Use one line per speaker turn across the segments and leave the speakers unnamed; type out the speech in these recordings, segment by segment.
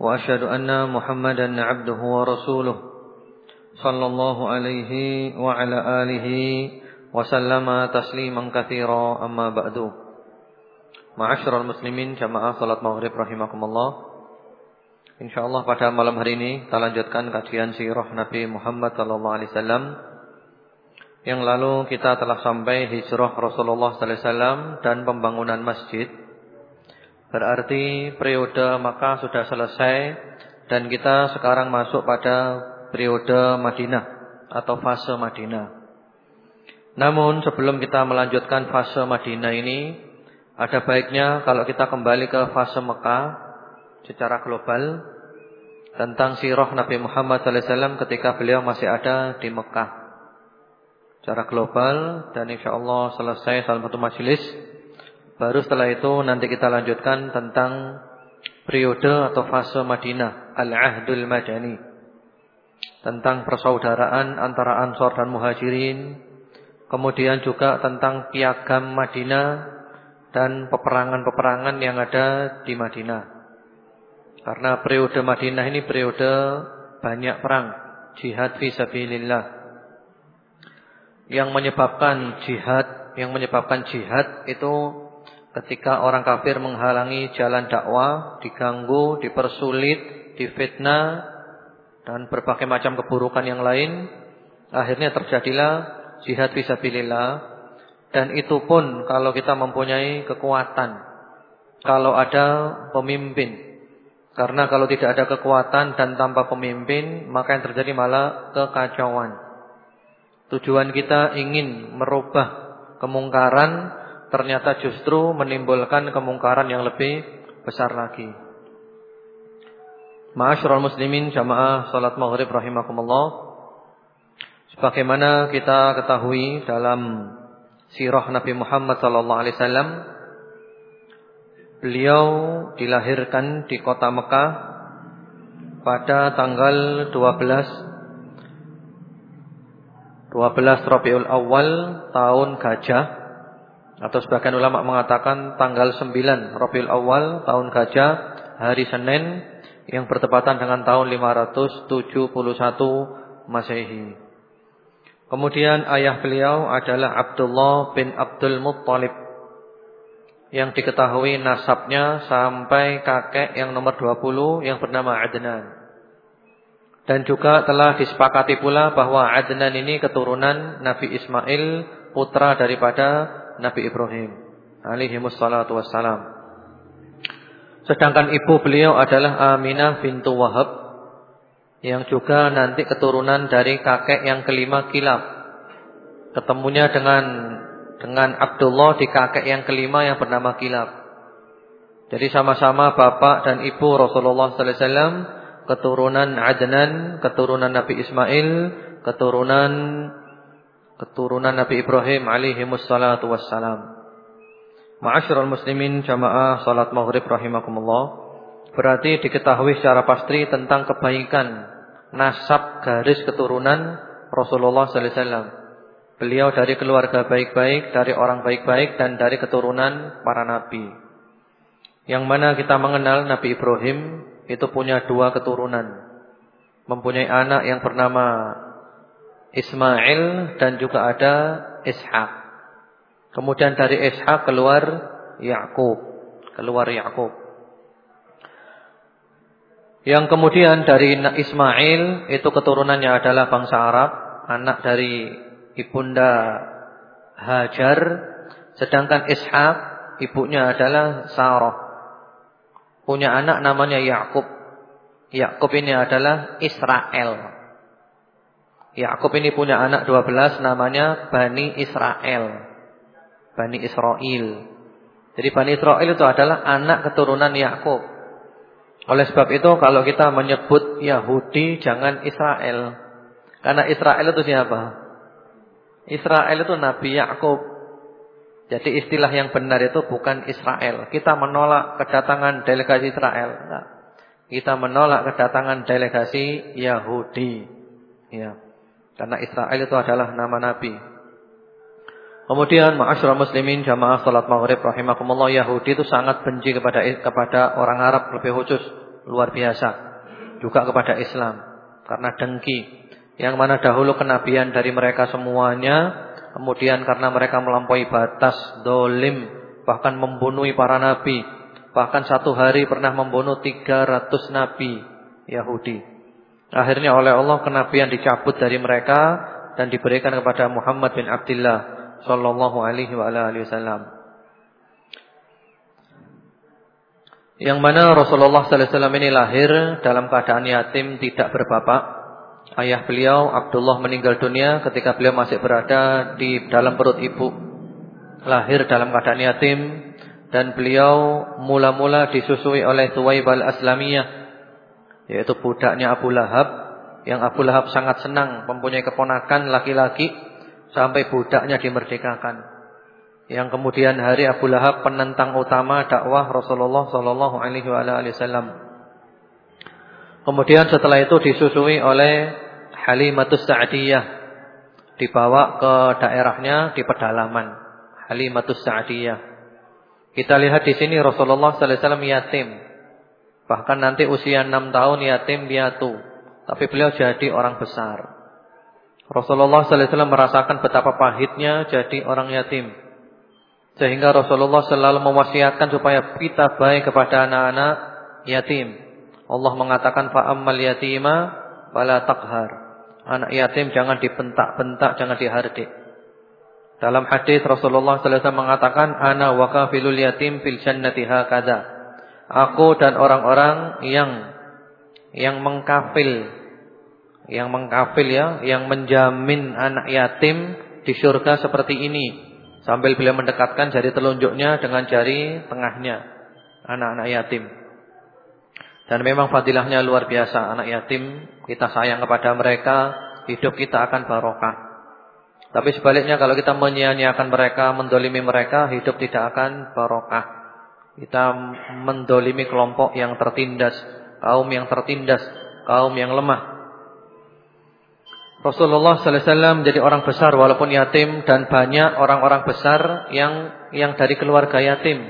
وأشهد أن محمدا عبده ورسوله صلى الله عليه وعلى آله وسلم تسليما كثيرا أما بعد معاشر المسلمين jamaah salat maghrib rahimakumullah Insyaallah pada malam hari ini kita lanjutkan kajian sirah Nabi Muhammad sallallahu alaihi wasallam yang lalu kita telah sampai hijrah Rasulullah sallallahu alaihi wasallam dan pembangunan masjid Berarti periode Makkah sudah selesai dan kita sekarang masuk pada periode Madinah atau fase Madinah. Namun sebelum kita melanjutkan fase Madinah ini, ada baiknya kalau kita kembali ke fase Mekah secara global tentang sirah Nabi Muhammad SAW ketika beliau masih ada di Mekah. Secara global dan insya Allah selesai salah satu majelis Baru setelah itu nanti kita lanjutkan tentang periode atau fase Madinah, Al-Ahdul Madani. Tentang persaudaraan antara Ansor dan Muhajirin. Kemudian juga tentang piagam Madinah dan peperangan-peperangan yang ada di Madinah. Karena periode Madinah ini periode banyak perang, jihad fi sabilillah. Yang menyebabkan jihad, yang menyebabkan jihad itu Ketika orang kafir menghalangi jalan dakwah, diganggu, dipersulit, difitnah dan berbagai macam keburukan yang lain, akhirnya terjadilah jihad fisabilillah dan itu pun kalau kita mempunyai kekuatan. Kalau ada pemimpin. Karena kalau tidak ada kekuatan dan tanpa pemimpin, maka yang terjadi malah kekacauan. Tujuan kita ingin merubah kemungkaran ternyata justru menimbulkan kemungkaran yang lebih besar lagi. Ma'asyiral muslimin jamaah salat maghrib rahimakumullah. Sebagaimana kita ketahui dalam sirah Nabi Muhammad sallallahu alaihi wasallam beliau dilahirkan di kota Mekah pada tanggal 12 12 Rabiul Awal tahun Gajah atau sebagian ulama mengatakan tanggal 9 Rabiul Awal tahun Gajah hari Senin yang bertepatan dengan tahun 571 Masehi. Kemudian ayah beliau adalah Abdullah bin Abdul Muttalib yang diketahui nasabnya sampai kakek yang nomor 20 yang bernama Adnan. Dan juga telah disepakati pula bahwa Adnan ini keturunan Nabi Ismail putra daripada Nabi Ibrahim alaihi wassalatu wassalam. Sedangkan ibu beliau adalah Aminah bintu Wahab yang juga nanti keturunan dari kakek yang kelima Kilab. Ketemunya dengan dengan Abdullah di kakek yang kelima yang bernama Kilab. Jadi sama-sama bapak dan ibu Rasulullah sallallahu alaihi wasallam keturunan Adnan, keturunan Nabi Ismail, keturunan keturunan Nabi Ibrahim alaihi wassalatu wassalam. Ma'asyiral muslimin jamaah salat maghrib rahimakumullah. Berarti diketahui secara pasti tentang kebaikan nasab garis keturunan Rasulullah sallallahu alaihi wasallam. Beliau dari keluarga baik-baik, dari orang baik-baik dan dari keturunan para nabi. Yang mana kita mengenal Nabi Ibrahim itu punya dua keturunan. Mempunyai anak yang bernama Ismail dan juga ada Ishak. Kemudian dari Ishak keluar Yakub, keluar Yakub. Yang kemudian dari Ismail itu keturunannya adalah bangsa Arab, anak dari ibunda Hajar, sedangkan Ishak ibunya adalah Sarah. Punya anak namanya Yakub. Yakub ini adalah Israel. Yakub ini punya anak 12 namanya Bani Israel. Bani Israel. Jadi Bani Israel itu adalah anak keturunan Yakub. Oleh sebab itu kalau kita menyebut Yahudi jangan Israel. Karena Israel itu siapa? Israel itu Nabi Yakub. Jadi istilah yang benar itu bukan Israel. Kita menolak kedatangan delegasi Israel. Enggak. Kita menolak kedatangan delegasi Yahudi. Ya. Karena Israel itu adalah nama Nabi. Kemudian ma'asyiral muslimin jamaah salat maghrib rahimakumullah Yahudi itu sangat benci kepada kepada orang Arab lebih khusus luar biasa. Juga kepada Islam karena dengki. Yang mana dahulu kenabian dari mereka semuanya kemudian karena mereka melampaui batas dolim bahkan membunuh para nabi. Bahkan satu hari pernah membunuh 300 nabi Yahudi. Akhirnya oleh Allah kenabian dicabut dari mereka dan diberikan kepada Muhammad bin Abdullah sallallahu alaihi wa alihi wasallam. Yang mana Rasulullah sallallahu alaihi wasallam ini lahir dalam keadaan yatim tidak berbapak. Ayah beliau Abdullah meninggal dunia ketika beliau masih berada di dalam perut ibu. Lahir dalam keadaan yatim dan beliau mula-mula disusui oleh Tuwaib al-Aslamiyah yaitu budaknya Abu Lahab yang Abu Lahab sangat senang mempunyai keponakan laki-laki sampai budaknya dimerdekakan. Yang kemudian hari Abu Lahab penentang utama dakwah Rasulullah sallallahu alaihi wasallam. Kemudian setelah itu disusui oleh Halimatus Sa'diyah dibawa ke daerahnya di pedalaman Halimatus Sa'diyah. Kita lihat di sini Rasulullah sallallahu alaihi wasallam yatim. Bahkan nanti usia 6 tahun yatim piatu. Tapi beliau jadi orang besar. Rasulullah sallallahu alaihi wasallam merasakan betapa pahitnya jadi orang yatim. Sehingga Rasulullah selalu mewasiatkan supaya kita baik kepada anak-anak yatim. Allah mengatakan fa'ammal yatima fala taqhar. Anak yatim jangan dibentak-bentak, jangan dihardik. Dalam hadis Rasulullah sallallahu alaihi wasallam mengatakan ana wa kafilul yatim fil jannati hakadha. Aku dan orang-orang yang yang mengkafil yang mengkafil ya, yang menjamin anak yatim di surga seperti ini. Sambil beliau mendekatkan jari telunjuknya dengan jari tengahnya anak-anak yatim. Dan memang fadilahnya luar biasa anak yatim, kita sayang kepada mereka, hidup kita akan barokah. Tapi sebaliknya kalau kita menyia-nyiakan mereka, mendolimi mereka, hidup tidak akan barokah. Kita mendolimi kelompok yang tertindas, kaum yang tertindas, kaum yang lemah. Rasulullah sallallahu alaihi wasallam menjadi orang besar walaupun yatim dan banyak orang-orang besar yang yang dari keluarga yatim.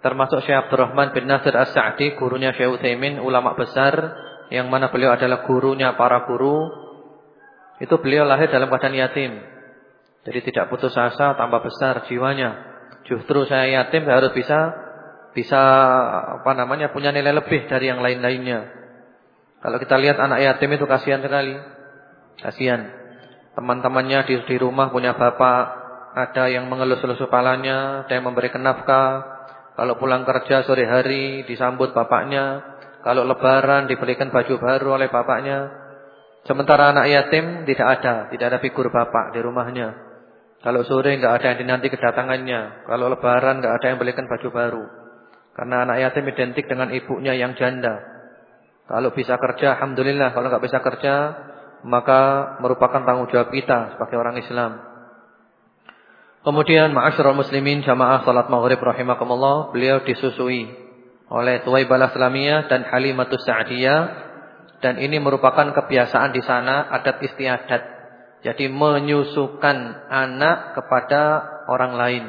Termasuk Syekh Abdurrahman bin Nasir As-Sa'di, gurunya Syekh Utsaimin, ulama besar yang mana beliau adalah gurunya para guru. Itu beliau lahir dalam keadaan yatim. Jadi tidak putus asa, tambah besar jiwanya. Justru saya yatim saya harus bisa bisa apa namanya punya nilai lebih dari yang lain-lainnya. Kalau kita lihat anak yatim itu kasihan sekali. Kasihan. Teman-temannya di, di rumah punya bapak, ada yang mengelus-elus kepalanya, ada yang memberikan nafkah. Kalau pulang kerja sore hari disambut bapaknya, kalau lebaran diberikan baju baru oleh bapaknya. Sementara anak yatim tidak ada, tidak ada figur bapak di rumahnya. Kalau sore enggak ada yang dinanti kedatangannya, kalau lebaran enggak ada yang berikan baju baru. Karena anak yatim identik dengan ibunya yang janda. Kalau bisa kerja alhamdulillah, kalau enggak bisa kerja maka merupakan tanggung jawab kita sebagai orang Islam. Kemudian ma'asyiral muslimin jamaah salat maghrib rahimakumullah, beliau disusui oleh Tuwaibalah Islamiyah dan Halimatus Sa'diyah dan ini merupakan kebiasaan di sana adat istiadat. Jadi menyusukan anak kepada orang lain.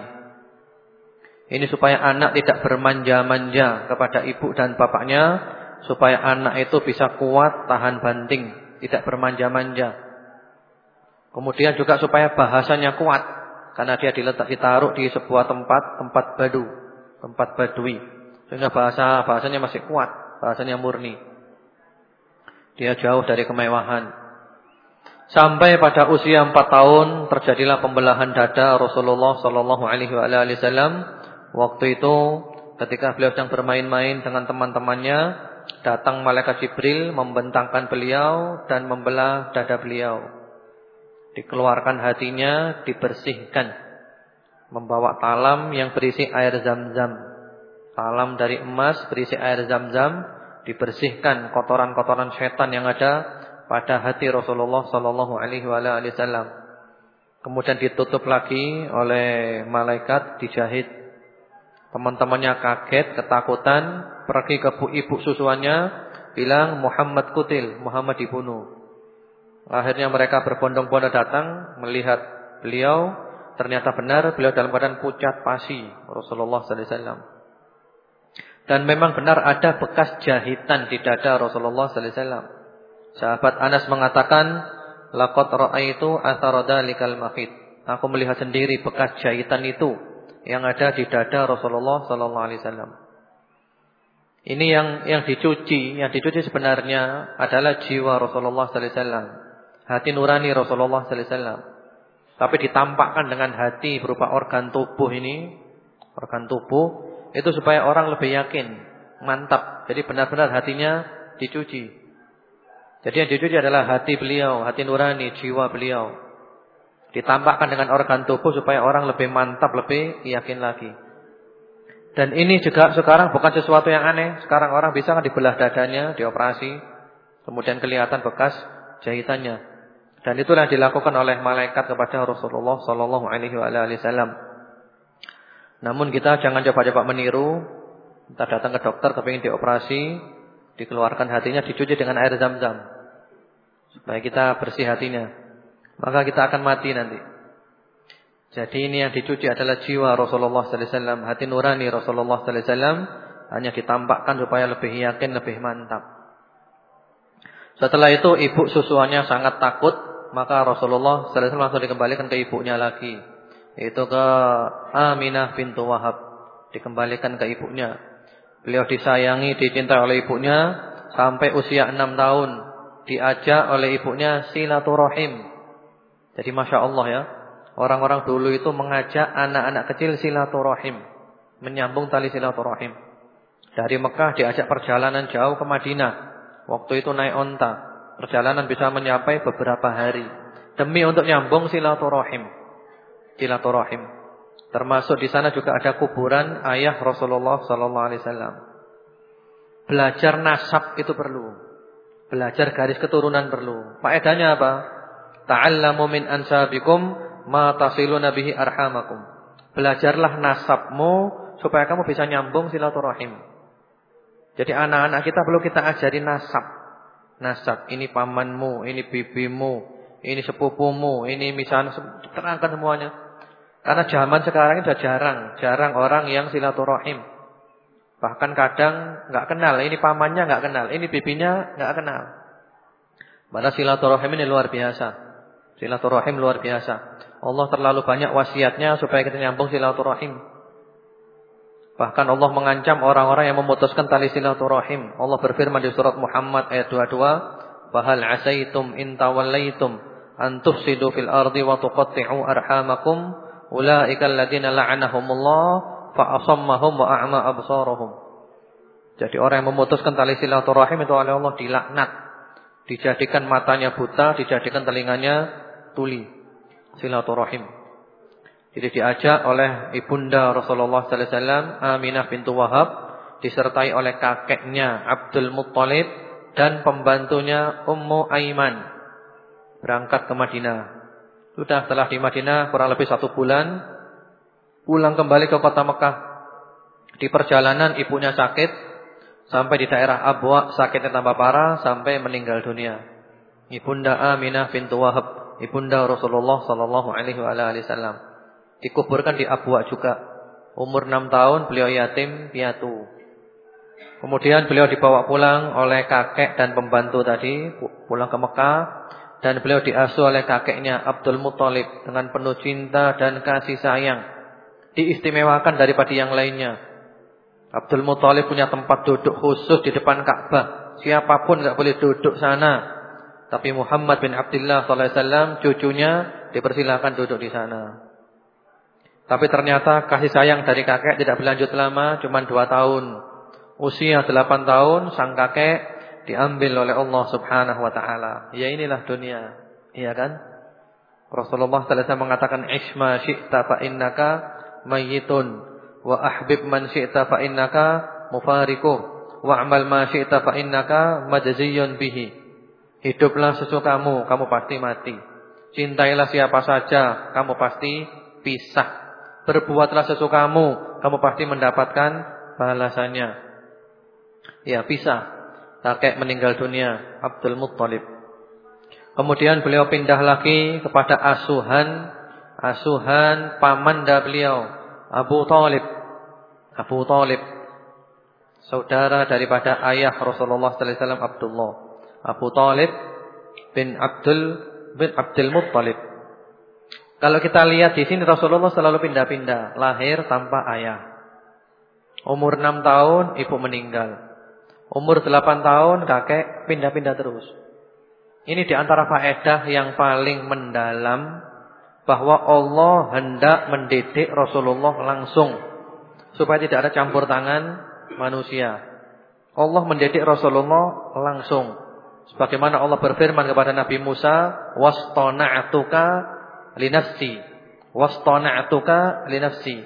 Ini supaya anak tidak bermanja-manja kepada ibu dan bapaknya, supaya anak itu bisa kuat tahan banting tidak bermanja-manja. Kemudian juga supaya bahasanya kuat karena dia diletak ditaruh di sebuah tempat tempat badu, tempat badui. Sehingga bahasa bahasanya masih kuat, bahasanya murni. Dia jauh dari kemewahan. Sampai pada usia 4 tahun terjadilah pembelahan dada Rasulullah sallallahu alaihi wasallam. Waktu itu ketika beliau sedang bermain-main dengan teman-temannya, Datang malaikat Jibril membentangkan beliau dan membelah dada beliau. Dikeluarkan hatinya, dibersihkan. Membawa talam yang berisi air zam-zam. Talam dari emas berisi air zam-zam dibersihkan kotoran-kotoran setan yang ada pada hati Rasulullah sallallahu alaihi wasallam. Kemudian ditutup lagi oleh malaikat dijahit. Teman-temannya kaget, ketakutan, pergi ke ibu susuannya, bilang Muhammad kutil, Muhammad dibunuh. Akhirnya mereka berbondong-bondong datang melihat beliau, ternyata benar beliau dalam keadaan pucat pasi Rasulullah sallallahu alaihi wasallam. Dan memang benar ada bekas jahitan di dada Rasulullah sallallahu alaihi wasallam. Sahabat Anas mengatakan, "Laqad ra'aitu athara dalikal mahid." Aku melihat sendiri bekas jahitan itu yang ada di dada Rasulullah sallallahu alaihi wasallam. Ini yang yang dicuci, yang dicuci sebenarnya adalah jiwa Rasulullah sallallahu alaihi wasallam. Hati nurani Rasulullah sallallahu alaihi wasallam. Tapi ditampakkan dengan hati berupa organ tubuh ini, organ tubuh itu supaya orang lebih yakin, mantap. Jadi benar-benar hatinya dicuci. Jadi yang dicuci adalah hati beliau, hati nurani, jiwa beliau. Ditampakkan dengan organ tubuh supaya orang lebih mantap, lebih yakin lagi. Dan ini juga sekarang bukan sesuatu yang aneh. Sekarang orang bisa kan dibelah dadanya, dioperasi, kemudian kelihatan bekas jahitannya. Dan itulah dilakukan oleh malaikat kepada Rasulullah wasallam. Namun kita jangan coba-coba meniru. Kita datang ke dokter kepingin dioperasi, dikeluarkan hatinya dicuci dengan air zam-zam. Supaya kita bersih hatinya. Maka kita akan mati nanti. Jadi ini yang dicuci adalah jiwa Rasulullah sallallahu alaihi wasallam, hati nurani Rasulullah sallallahu alaihi wasallam hanya ditampakkan supaya lebih yakin, lebih mantap. Setelah itu ibu susuannya sangat takut, maka Rasulullah sallallahu alaihi wasallam langsung dikembalikan ke ibunya lagi itu ke Aminah bintu Wahab dikembalikan ke ibunya. Beliau disayangi, dicintai oleh ibunya sampai usia enam tahun. Diajak oleh ibunya silaturahim. Jadi Masya Allah ya. Orang-orang dulu itu mengajak anak-anak kecil silaturahim. Menyambung tali silaturahim. Dari Mekah diajak perjalanan jauh ke Madinah. Waktu itu naik onta. Perjalanan bisa mencapai beberapa hari. Demi untuk nyambung silaturahim silaturahim. Termasuk di sana juga ada kuburan ayah Rasulullah sallallahu alaihi wasallam. Belajar nasab itu perlu. Belajar garis keturunan perlu. Faedahnya apa? Ta'allamu min ansabikum ma tasiluna bihi arhamakum. Belajarlah nasabmu supaya kamu bisa nyambung silaturahim. Jadi anak-anak kita perlu kita ajari nasab. Nasab ini pamanmu, ini bibimu, ini sepupumu, ini misalnya terangkan semuanya. Karena zaman sekarang ini sudah jarang, jarang orang yang silaturahim. Bahkan kadang nggak kenal, ini pamannya nggak kenal, ini bibinya nggak kenal. Mana silaturahim ini luar biasa. Silaturahim luar biasa. Allah terlalu banyak wasiatnya supaya kita nyambung silaturahim. Bahkan Allah mengancam orang-orang yang memutuskan tali silaturahim. Allah berfirman di surat Muhammad ayat 22, "Bahal asaitum in tawallaitum an tufsidu fil ardi wa tuqatti'u arhamakum." Ulaikal ladzina la'anahumullah fa asammahum wa a'ma absarahum. Jadi orang yang memutuskan tali silaturahim itu oleh Allah dilaknat. Dijadikan matanya buta, dijadikan telinganya tuli. Silaturahim. Jadi diajak oleh ibunda Rasulullah sallallahu alaihi wasallam Aminah bintu Wahab disertai oleh kakeknya Abdul Muttalib dan pembantunya Ummu Aiman berangkat ke Madinah. Sudah telah di Madinah kurang lebih satu bulan. Pulang kembali ke kota Mekah. Di perjalanan ibunya sakit. Sampai di daerah Abwa sakitnya tambah parah. Sampai meninggal dunia. Ibunda Aminah bintu Wahab. Ibunda Rasulullah Sallallahu Alaihi Wasallam. Dikuburkan di Abwa juga. Umur 6 tahun beliau yatim piatu. Kemudian beliau dibawa pulang oleh kakek dan pembantu tadi. Pulang ke Mekah. Dan beliau diasuh oleh kakeknya Abdul Muthalib dengan penuh cinta dan kasih sayang. Diistimewakan daripada yang lainnya. Abdul Muthalib punya tempat duduk khusus di depan Ka'bah. Siapa pun tidak boleh duduk sana. Tapi Muhammad bin Abdullah SAW cucunya dipersilakan duduk di sana. Tapi ternyata kasih sayang dari kakek tidak berlanjut lama, cuma dua tahun. Usia delapan tahun, sang kakek diambil oleh Allah Subhanahu wa taala. Ya inilah dunia. Iya kan? Rasulullah sallallahu alaihi wasallam mengatakan isma syi'ta fa innaka mayyitun wa ahbib man syi'ta fa innaka mufariqu wa'mal ma syi'ta fa innaka majziyun bihi. Hiduplah sesukamu, kamu pasti mati. Cintailah siapa saja, kamu pasti pisah. Berbuatlah sesukamu, kamu pasti mendapatkan balasannya. Ya, pisah. Kakek meninggal dunia, Abdul Muttalib. Kemudian beliau pindah lagi kepada asuhan asuhan pamanda beliau, Abu Talib. Abu Talib saudara daripada ayah Rasulullah sallallahu alaihi wasallam Abdullah. Abu Talib bin Abdul bin Abdul Muttalib. Kalau kita lihat di sini Rasulullah selalu pindah-pindah, lahir tanpa ayah. Umur 6 tahun ibu meninggal. Umur 8 tahun kakek pindah-pindah terus. Ini di antara faedah yang paling mendalam bahwa Allah hendak mendidik Rasulullah langsung supaya tidak ada campur tangan manusia. Allah mendidik Rasulullah langsung. Sebagaimana Allah berfirman kepada Nabi Musa, "Wastona'tuka linafsi." Wastona'tuka linafsi.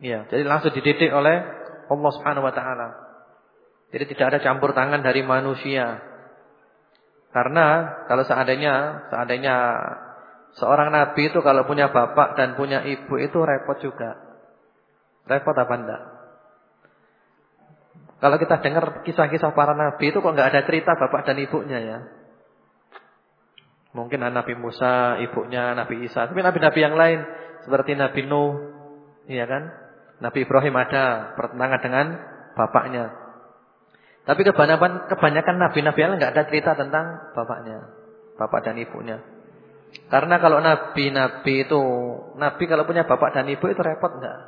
Ya, jadi langsung dididik oleh Allah Subhanahu wa taala. Jadi tidak ada campur tangan dari manusia. Karena kalau seandainya seandainya seorang nabi itu kalau punya bapak dan punya ibu itu repot juga. Repot apa enggak? Kalau kita dengar kisah-kisah para nabi itu kok nggak ada cerita bapak dan ibunya ya. Mungkin Nabi Musa, ibunya Nabi Isa, tapi nabi-nabi yang lain seperti Nabi Nuh, iya kan? Nabi Ibrahim ada pertentangan dengan bapaknya. Tapi kebanyakan kebanyakan nabi-nabi yang nggak ada cerita tentang bapaknya, bapak dan ibunya. Karena kalau nabi-nabi itu, nabi kalau punya bapak dan ibu itu repot enggak?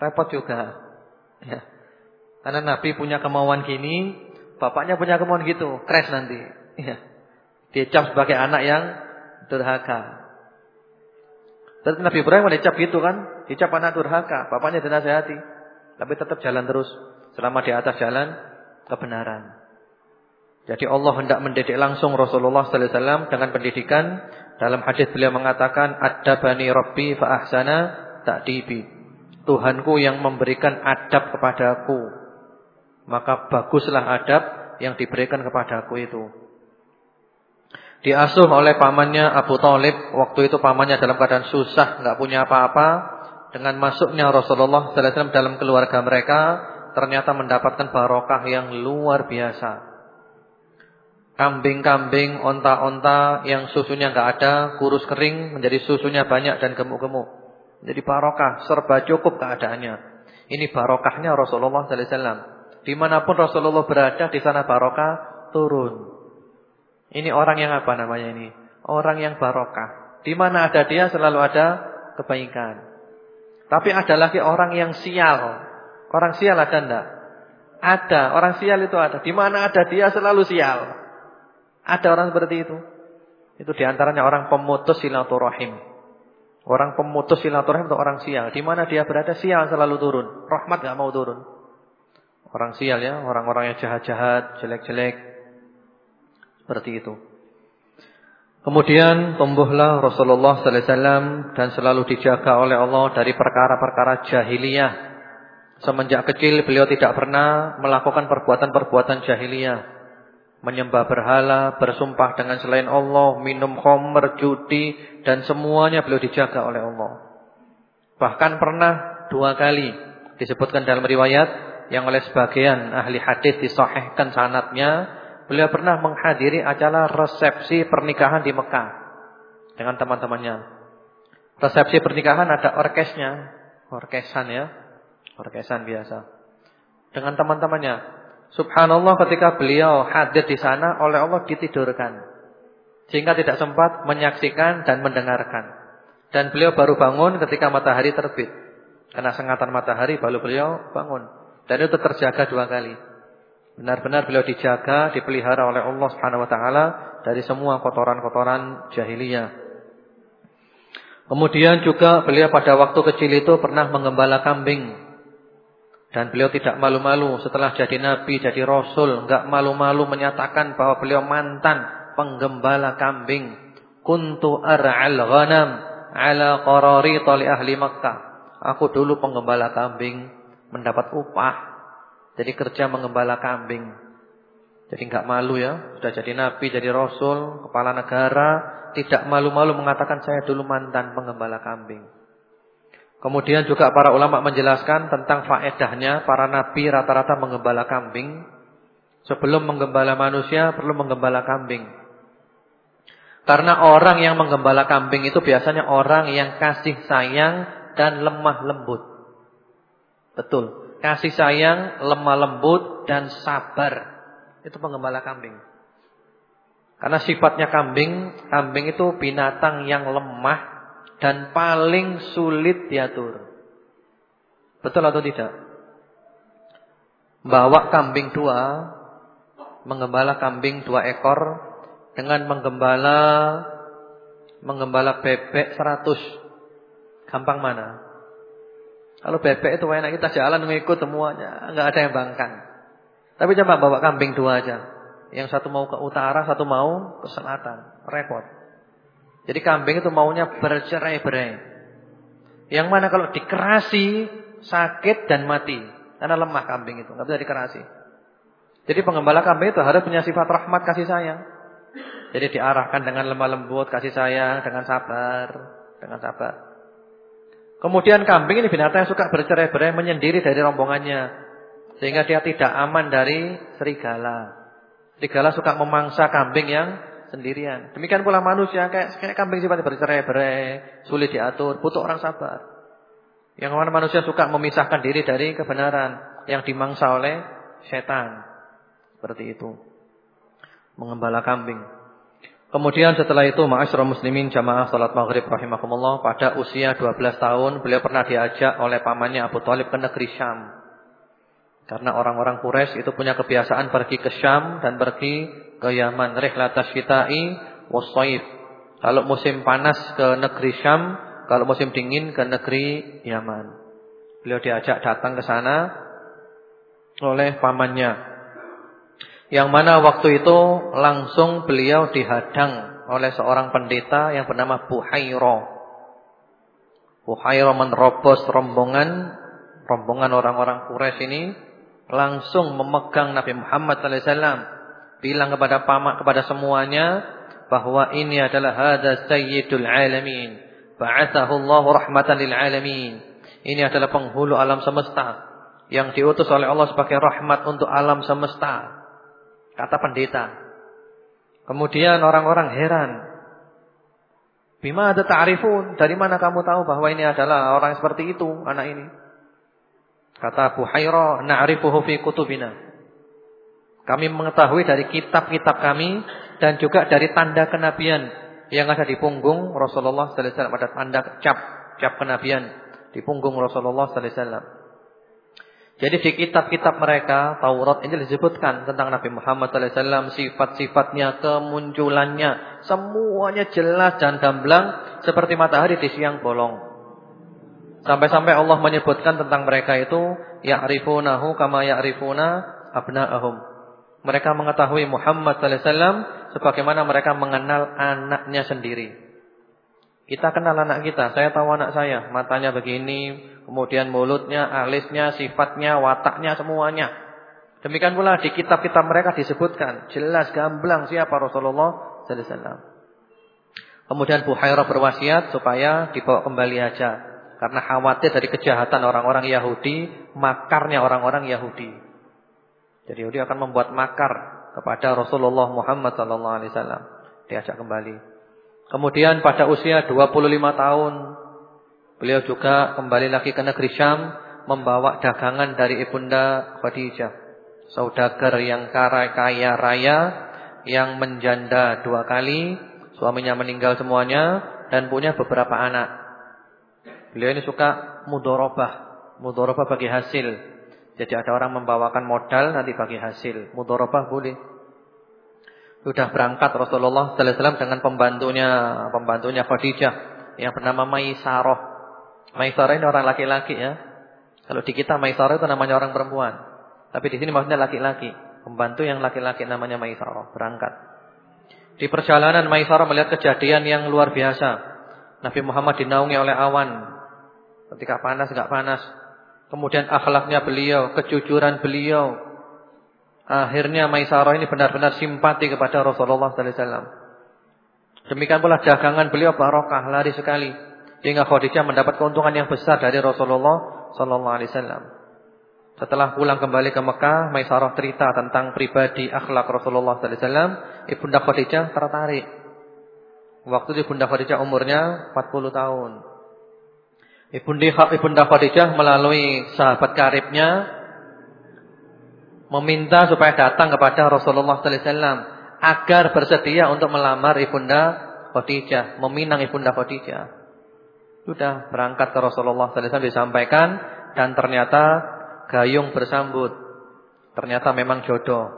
Repot juga. Ya. Karena Nabi punya kemauan gini, bapaknya punya kemauan gitu, crash nanti. Ya. Dicap sebagai anak yang durhaka. Tapi Nabi Ibrahim dicap gitu kan, dicap anak durhaka, bapaknya dinasehati, tapi tetap jalan terus selama di atas jalan kebenaran. Jadi Allah hendak mendidik langsung Rasulullah sallallahu alaihi wasallam dengan pendidikan. Dalam hadis beliau mengatakan, "Adabani Rabbi fa ahsana ta'dibi." Tuhanku yang memberikan adab kepadaku maka baguslah adab yang diberikan kepadaku itu. Diasuh oleh pamannya Abu Talib. Waktu itu pamannya dalam keadaan susah, nggak punya apa-apa. Dengan masuknya Rasulullah SAW dalam keluarga mereka, ternyata mendapatkan barokah yang luar biasa. Kambing-kambing, onta-onta yang susunya nggak ada, kurus kering, menjadi susunya banyak dan gemuk-gemuk. Jadi barokah, serba cukup keadaannya. Ini barokahnya Rasulullah SAW. Di mana pun Rasulullah berada, di sana barokah turun. Ini orang yang apa namanya ini? Orang yang barokah. Di mana ada dia selalu ada kebaikan. Tapi ada lagi orang yang sial. Orang sial ada enggak? Ada. Orang sial itu ada. Di mana ada dia selalu sial. Ada orang seperti itu. Itu di antaranya orang pemutus silaturahim. Orang pemutus silaturahim itu orang sial. Di mana dia berada sial selalu turun. Rahmat enggak mau turun. Orang sial ya, orang-orang yang jahat-jahat, jelek-jelek. Seperti itu. Kemudian tumbuhlah Rasulullah sallallahu alaihi wasallam dan selalu dijaga oleh Allah dari perkara-perkara jahiliyah. Semenjak kecil beliau tidak pernah melakukan perbuatan-perbuatan jahiliyah. Menyembah berhala, bersumpah dengan selain Allah, minum khamr, judi dan semuanya beliau dijaga oleh Allah. Bahkan pernah dua kali disebutkan dalam riwayat yang oleh sebagian ahli hadis disahihkan sanatnya, beliau pernah menghadiri acara resepsi pernikahan di Mekah dengan teman-temannya. Resepsi pernikahan ada orkesnya, orkesan ya, orkesan biasa. Dengan teman-temannya. Subhanallah ketika beliau hadir di sana oleh Allah ditidurkan. Sehingga tidak sempat menyaksikan dan mendengarkan. Dan beliau baru bangun ketika matahari terbit. Karena sengatan matahari baru beliau bangun. Dan itu terjaga dua kali. Benar-benar beliau dijaga, dipelihara oleh Allah Subhanahu wa taala dari semua kotoran-kotoran jahiliyah. Kemudian juga beliau pada waktu kecil itu pernah mengembala kambing. Dan beliau tidak malu-malu setelah jadi nabi, jadi rasul, enggak malu-malu menyatakan bahwa beliau mantan penggembala kambing. Kuntu ar'al ghanam ala qarari tali ahli Makkah. Aku dulu penggembala kambing mendapat upah Jadi kerja mengembala kambing. Jadi enggak malu ya, sudah jadi nabi, jadi rasul, kepala negara, tidak malu-malu mengatakan saya dulu mantan penggembala kambing. Kemudian juga para ulama menjelaskan tentang faedahnya para nabi rata-rata menggembala kambing. Sebelum menggembala manusia perlu menggembala kambing. Karena orang yang menggembala kambing itu biasanya orang yang kasih sayang dan lemah lembut. Betul. Kasih sayang, lemah lembut dan sabar. Itu penggembala kambing. Karena sifatnya kambing, kambing itu binatang yang lemah dan paling sulit diatur. Betul atau tidak? Bawa kambing dua, menggembala kambing dua ekor dengan menggembala menggembala bebek seratus. Gampang mana? Kalau bebek itu enak kita jalan mengikut semuanya, nggak ada yang bangkang. Tapi coba bawa kambing dua aja. Yang satu mau ke utara, satu mau ke selatan. Repot. Jadi kambing itu maunya bercerai-berai. Yang mana kalau dikerasi sakit dan mati. Karena lemah kambing itu, nggak bisa dikerasi. Jadi pengembala kambing itu harus punya sifat rahmat kasih sayang. Jadi diarahkan dengan lemah lembut, kasih sayang, dengan sabar, dengan sabar. Kemudian kambing ini binatang yang suka bercerai-berai menyendiri dari rombongannya. Sehingga dia tidak aman dari serigala. Serigala suka memangsa kambing yang sendirian. Demikian pula manusia kayak kayak kambing sifatnya bercerai-berai, sulit diatur, butuh orang sabar. Yang mana manusia suka memisahkan diri dari kebenaran yang dimangsa oleh setan. Seperti itu. Mengembala kambing. Kemudian setelah itu ma'asyiral muslimin jamaah salat maghrib rahimakumullah pada usia 12 tahun beliau pernah diajak oleh pamannya Abu Thalib ke negeri Syam. Karena orang-orang Quraisy itu punya kebiasaan pergi ke Syam dan pergi ke Yaman rihlatas syita'i wasaif. Kalau musim panas ke negeri Syam, kalau musim dingin ke negeri Yaman. Beliau diajak datang ke sana oleh pamannya. Yang mana waktu itu langsung beliau dihadang oleh seorang pendeta yang bernama Buhairo. Buhairo menerobos rombongan rombongan orang-orang Quraisy ini langsung memegang Nabi Muhammad SAW bilang kepada pamak kepada semuanya bahwa ini adalah hada sayyidul alamin. Ba'athahu Allah rahmatan lil alamin. Ini adalah penghulu alam semesta yang diutus oleh Allah sebagai rahmat untuk alam semesta. Kata pendeta. Kemudian orang-orang heran. Bima ada ta'rifun? Dari mana kamu tahu bahwa ini adalah orang seperti itu anak ini kata Abu Hayra na'rifuhu fi kutubina kami mengetahui dari kitab-kitab kami dan juga dari tanda kenabian yang ada di punggung Rasulullah sallallahu alaihi wasallam ada tanda cap cap kenabian di punggung Rasulullah sallallahu alaihi wasallam. Jadi di kitab-kitab mereka Taurat ini disebutkan tentang Nabi Muhammad wasallam sifat-sifatnya, kemunculannya, semuanya jelas dan gamblang seperti matahari di siang bolong. Sampai-sampai Allah menyebutkan tentang mereka itu ya'rifunahu kama ya'rifuna abna'ahum. Mereka mengetahui Muhammad sallallahu alaihi wasallam sebagaimana mereka mengenal anaknya sendiri. Kita kenal anak kita, saya tahu anak saya, matanya begini, kemudian mulutnya, alisnya, sifatnya, wataknya semuanya. Demikian pula di kitab-kitab mereka disebutkan jelas gamblang siapa Rasulullah sallallahu alaihi wasallam. Kemudian Buhairah berwasiat supaya dibawa kembali aja karena khawatir dari kejahatan orang-orang Yahudi, makarnya orang-orang Yahudi. Jadi Yahudi akan membuat makar kepada Rasulullah Muhammad wasallam. Diajak kembali. Kemudian pada usia 25 tahun beliau juga kembali lagi ke negeri Syam membawa dagangan dari ibunda Khadijah. Saudagar yang kaya raya yang menjanda dua kali, suaminya meninggal semuanya dan punya beberapa anak. Beliau ini suka mudorobah, mudorobah bagi hasil. Jadi ada orang membawakan modal nanti bagi hasil. Mudharabah boleh. Sudah berangkat Rasulullah wasallam dengan pembantunya, pembantunya Khadijah yang bernama Maisarah. Maisarah ini orang laki-laki ya. Kalau di kita Maisarah itu namanya orang perempuan. Tapi di sini maksudnya laki-laki. Pembantu yang laki-laki namanya Maisarah, berangkat. Di perjalanan Maisarah melihat kejadian yang luar biasa. Nabi Muhammad dinaungi oleh awan. Ketika panas enggak panas, Kemudian akhlaknya beliau, kejujuran beliau. Akhirnya Maisarah ini benar-benar simpati kepada Rasulullah sallallahu alaihi wasallam. Demikian pula dagangan beliau barokah lari sekali hingga Khadijah mendapat keuntungan yang besar dari Rasulullah sallallahu alaihi wasallam. Setelah pulang kembali ke Mekah, Maisarah cerita tentang pribadi akhlak Rasulullah sallallahu alaihi wasallam. Ibunda Khadijah tertarik. Waktu itu Ibunda Khadijah umurnya 40 tahun. Ibunda Khadijah melalui sahabat karibnya meminta supaya datang kepada Rasulullah sallallahu alaihi wasallam agar bersedia untuk melamar Ibunda Khadijah, meminang Ibunda Khadijah. Sudah berangkat ke Rasulullah sallallahu alaihi wasallam disampaikan dan ternyata gayung bersambut. Ternyata memang jodoh.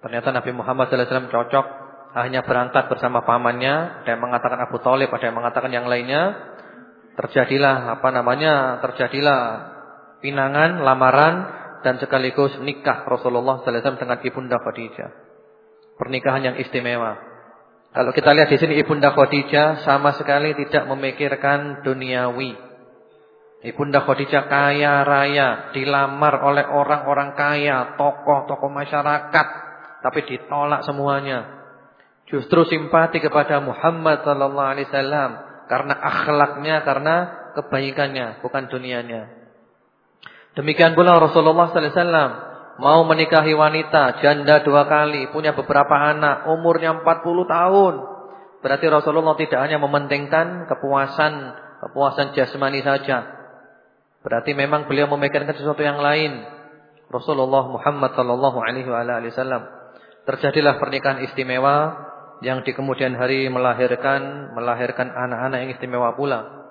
Ternyata Nabi Muhammad sallallahu alaihi wasallam cocok hanya berangkat bersama pamannya, ada yang mengatakan Abu Thalib, ada yang mengatakan yang lainnya. Terjadilah apa namanya? Terjadilah pinangan, lamaran dan sekaligus nikah Rasulullah sallallahu alaihi wasallam dengan Ibunda Khadijah pernikahan yang istimewa. Kalau kita lihat di sini Ibunda Khadijah sama sekali tidak memikirkan duniawi. Ibunda Khadijah kaya raya, dilamar oleh orang-orang kaya, tokoh-tokoh masyarakat, tapi ditolak semuanya. Justru simpati kepada Muhammad sallallahu alaihi wasallam karena akhlaknya, karena kebaikannya, bukan dunianya. Demikian pula Rasulullah sallallahu alaihi wasallam mau menikahi wanita janda dua kali, punya beberapa anak, umurnya 40 tahun. Berarti Rasulullah tidak hanya mementingkan kepuasan kepuasan jasmani saja. Berarti memang beliau memikirkan sesuatu yang lain. Rasulullah Muhammad sallallahu alaihi wasallam. Terjadilah pernikahan istimewa yang di kemudian hari melahirkan melahirkan anak-anak yang istimewa pula.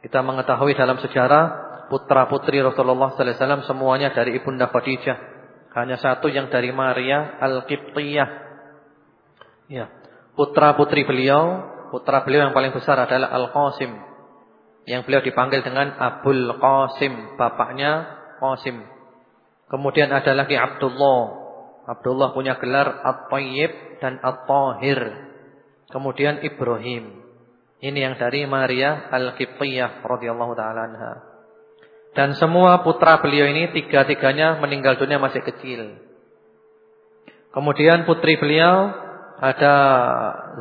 Kita mengetahui dalam sejarah putra-putri Rasulullah sallallahu alaihi wasallam semuanya dari Ibunda Khadijah. Hanya satu yang dari Maria Al-Qibtiyah. Ya. Putra-putri beliau, putra beliau yang paling besar adalah Al-Qasim. Yang beliau dipanggil dengan Abul Qasim, bapaknya Qasim. Kemudian ada lagi Abdullah. Abdullah punya gelar At-Tayyib dan At-Tahir. Kemudian Ibrahim. Ini yang dari Maria Al-Qibtiyah radhiyallahu taala anha. Dan semua putra beliau ini tiga-tiganya meninggal dunia masih kecil. Kemudian putri beliau ada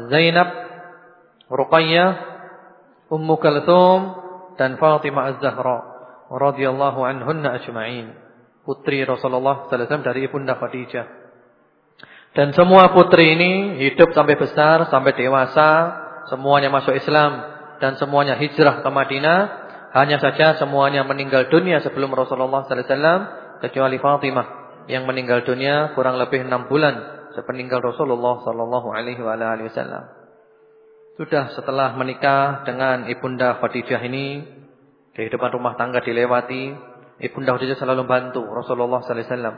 Zainab, Ruqayyah, Ummu Kalthum dan Fatimah Az-Zahra radhiyallahu anhunna ajma'in. Putri Rasulullah sallallahu alaihi wasallam dari Ibunda Khadijah. Dan semua putri ini hidup sampai besar, sampai dewasa, semuanya masuk Islam dan semuanya hijrah ke Madinah hanya saja semuanya meninggal dunia sebelum Rasulullah sallallahu alaihi wasallam kecuali Fatimah yang meninggal dunia kurang lebih enam bulan sepeninggal Rasulullah sallallahu alaihi wasallam. Sudah setelah menikah dengan Ibunda Khadijah ini kehidupan rumah tangga dilewati, Ibunda Khadijah selalu bantu Rasulullah sallallahu alaihi wasallam.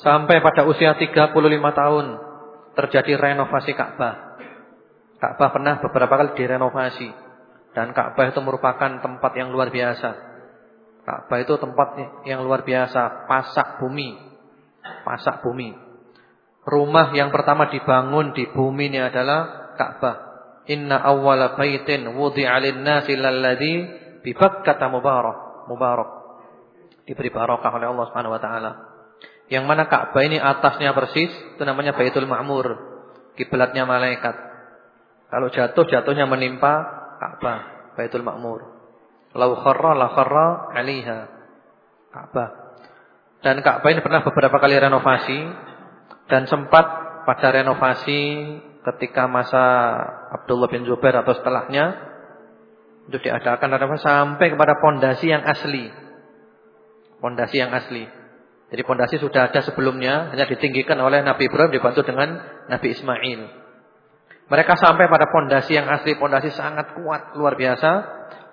Sampai pada usia 35 tahun terjadi renovasi Ka'bah. Ka'bah pernah beberapa kali direnovasi. Dan Ka'bah itu merupakan tempat yang luar biasa. Ka'bah itu tempat yang luar biasa, pasak bumi. Pasak bumi. Rumah yang pertama dibangun di bumi ini adalah Ka'bah. Inna awwala baitin wudi'a lin-nasi lalladzi bi Bakkah mubarak. Mubarak. Diberi barokah oleh Allah Subhanahu wa taala. Yang mana Ka'bah ini atasnya persis itu namanya Baitul Ma'mur, kiblatnya malaikat. Kalau jatuh jatuhnya menimpa Ka'bah, Baitul Ma'mur. Lau kharra la kharra 'alaiha. Ka'bah. Dan Ka'bah ini pernah beberapa kali renovasi dan sempat pada renovasi ketika masa Abdullah bin Zubair atau setelahnya itu diadakan renovasi sampai kepada pondasi yang asli. Pondasi yang asli. Jadi pondasi sudah ada sebelumnya, hanya ditinggikan oleh Nabi Ibrahim dibantu dengan Nabi Ismail. Mereka sampai pada pondasi yang asli, pondasi sangat kuat, luar biasa.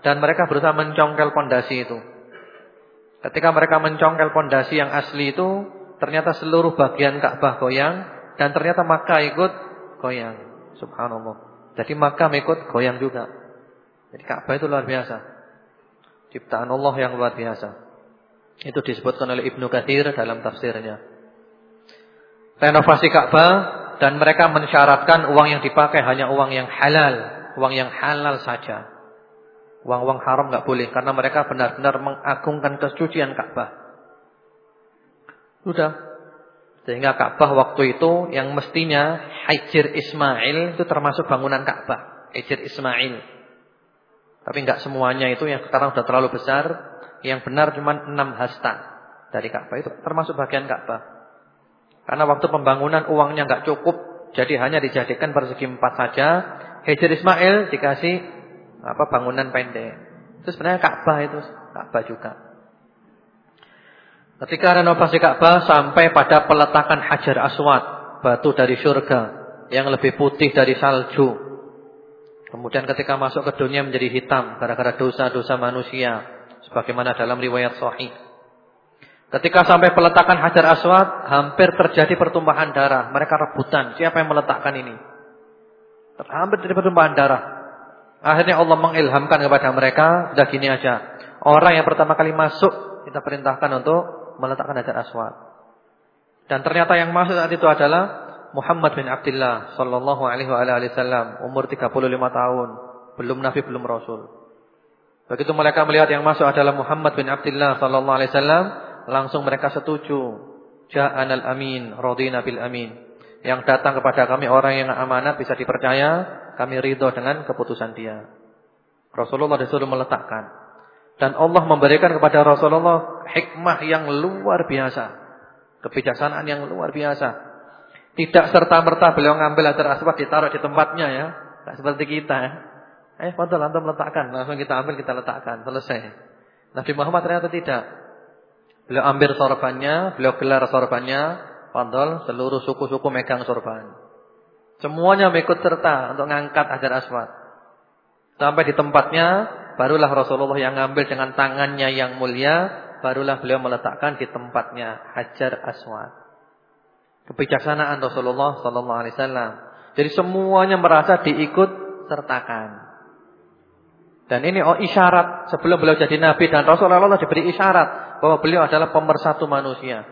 Dan mereka berusaha mencongkel pondasi itu. Ketika mereka mencongkel pondasi yang asli itu, ternyata seluruh bagian Ka'bah goyang. Dan ternyata Makkah ikut goyang. Subhanallah. Jadi Makkah ikut goyang juga. Jadi Ka'bah itu luar biasa. Ciptaan Allah yang luar biasa. Itu disebutkan oleh Ibnu Katsir dalam tafsirnya. Renovasi Ka'bah dan mereka mensyaratkan uang yang dipakai hanya uang yang halal, uang yang halal saja. Uang-uang haram nggak boleh karena mereka benar-benar mengagungkan kesucian Ka'bah. Sudah. Sehingga Ka'bah waktu itu yang mestinya Hijr Ismail itu termasuk bangunan Ka'bah. Hijr Ismail. Tapi nggak semuanya itu yang sekarang sudah terlalu besar. Yang benar cuma 6 hasta dari Ka'bah itu termasuk bagian Ka'bah. Karena waktu pembangunan uangnya nggak cukup, jadi hanya dijadikan persegi empat saja. Hijr Ismail dikasih apa bangunan pendek. Itu sebenarnya Ka'bah itu, Ka'bah juga. Ketika renovasi Ka'bah sampai pada peletakan Hajar Aswad, batu dari surga yang lebih putih dari salju. Kemudian ketika masuk ke dunia menjadi hitam gara-gara dosa-dosa manusia sebagaimana dalam riwayat sahih. Ketika sampai peletakan Hajar Aswad, hampir terjadi pertumpahan darah. Mereka rebutan, siapa yang meletakkan ini? Hampir terjadi pertumpahan darah. Akhirnya Allah mengilhamkan kepada mereka, sudah gini aja. Orang yang pertama kali masuk kita perintahkan untuk meletakkan hajar aswad. Dan ternyata yang masuk saat itu adalah Muhammad bin Abdullah sallallahu alaihi wasallam, umur 35 tahun, belum nabi, belum rasul. Begitu mereka melihat yang masuk adalah Muhammad bin Abdullah sallallahu alaihi wasallam, langsung mereka setuju. Ja'anal amin, radina bil amin. Yang datang kepada kami orang yang amanat bisa dipercaya, kami ridho dengan keputusan dia. Rasulullah disuruh meletakkan. Dan Allah memberikan kepada Rasulullah hikmah yang luar biasa. Kebijaksanaan yang luar biasa. Tidak serta-merta beliau ngambil hajar aswad ditaruh di tempatnya ya. Tidak seperti kita ya. Eh, fadal antum letakkan. Langsung kita ambil, kita letakkan. Selesai. Nabi Muhammad ternyata tidak. Beliau ambil sorbannya, beliau gelar sorbannya. Fadal, seluruh suku-suku megang sorban. Semuanya mengikut serta untuk mengangkat Hajar Aswad. Sampai di tempatnya, barulah Rasulullah yang ngambil dengan tangannya yang mulia, barulah beliau meletakkan di tempatnya Hajar Aswad. Kebijaksanaan Rasulullah sallallahu alaihi wasallam. Jadi semuanya merasa diikut sertakan. Dan ini oh isyarat sebelum beliau jadi nabi dan Rasulullah diberi isyarat bahwa beliau adalah pemersatu manusia.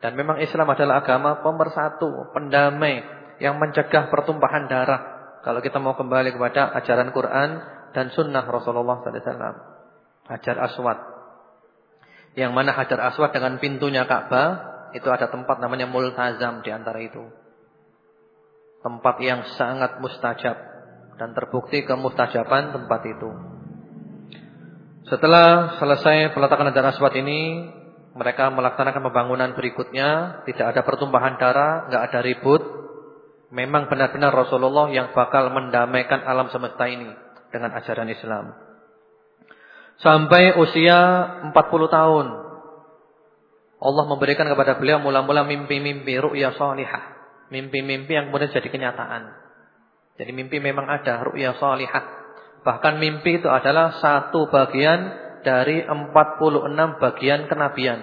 Dan memang Islam adalah agama pemersatu, pendamai, yang mencegah pertumpahan darah. Kalau kita mau kembali kepada ajaran Quran dan sunnah Rasulullah SAW. Hajar Aswad. Yang mana Hajar Aswad dengan pintunya Ka'bah. Itu ada tempat namanya Multazam di antara itu. Tempat yang sangat mustajab. Dan terbukti kemustajaban tempat itu. Setelah selesai peletakan Hajar Aswad ini. Mereka melaksanakan pembangunan berikutnya. Tidak ada pertumpahan darah. nggak ada ribut. Memang benar-benar Rasulullah yang bakal mendamaikan alam semesta ini dengan ajaran Islam. Sampai usia 40 tahun. Allah memberikan kepada beliau mula-mula mimpi-mimpi ru'ya salihah. Mimpi-mimpi yang kemudian jadi kenyataan. Jadi mimpi memang ada ru'ya salihah. Bahkan mimpi itu adalah satu bagian dari 46 bagian kenabian.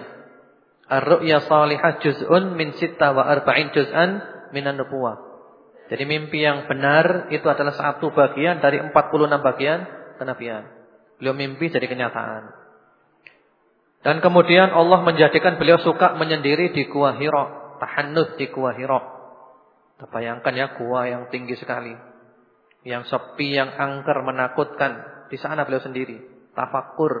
Ar-ru'ya salihah juz'un min sitta wa arba'in juz'an minan nubuwah. Jadi mimpi yang benar itu adalah satu bagian dari 46 bagian kenabian. Beliau mimpi jadi kenyataan. Dan kemudian Allah menjadikan beliau suka menyendiri di Gua Hira, tahannut di Gua Hira. Terbayangkan ya gua yang tinggi sekali. Yang sepi, yang angker, menakutkan. Di sana beliau sendiri. Tafakur.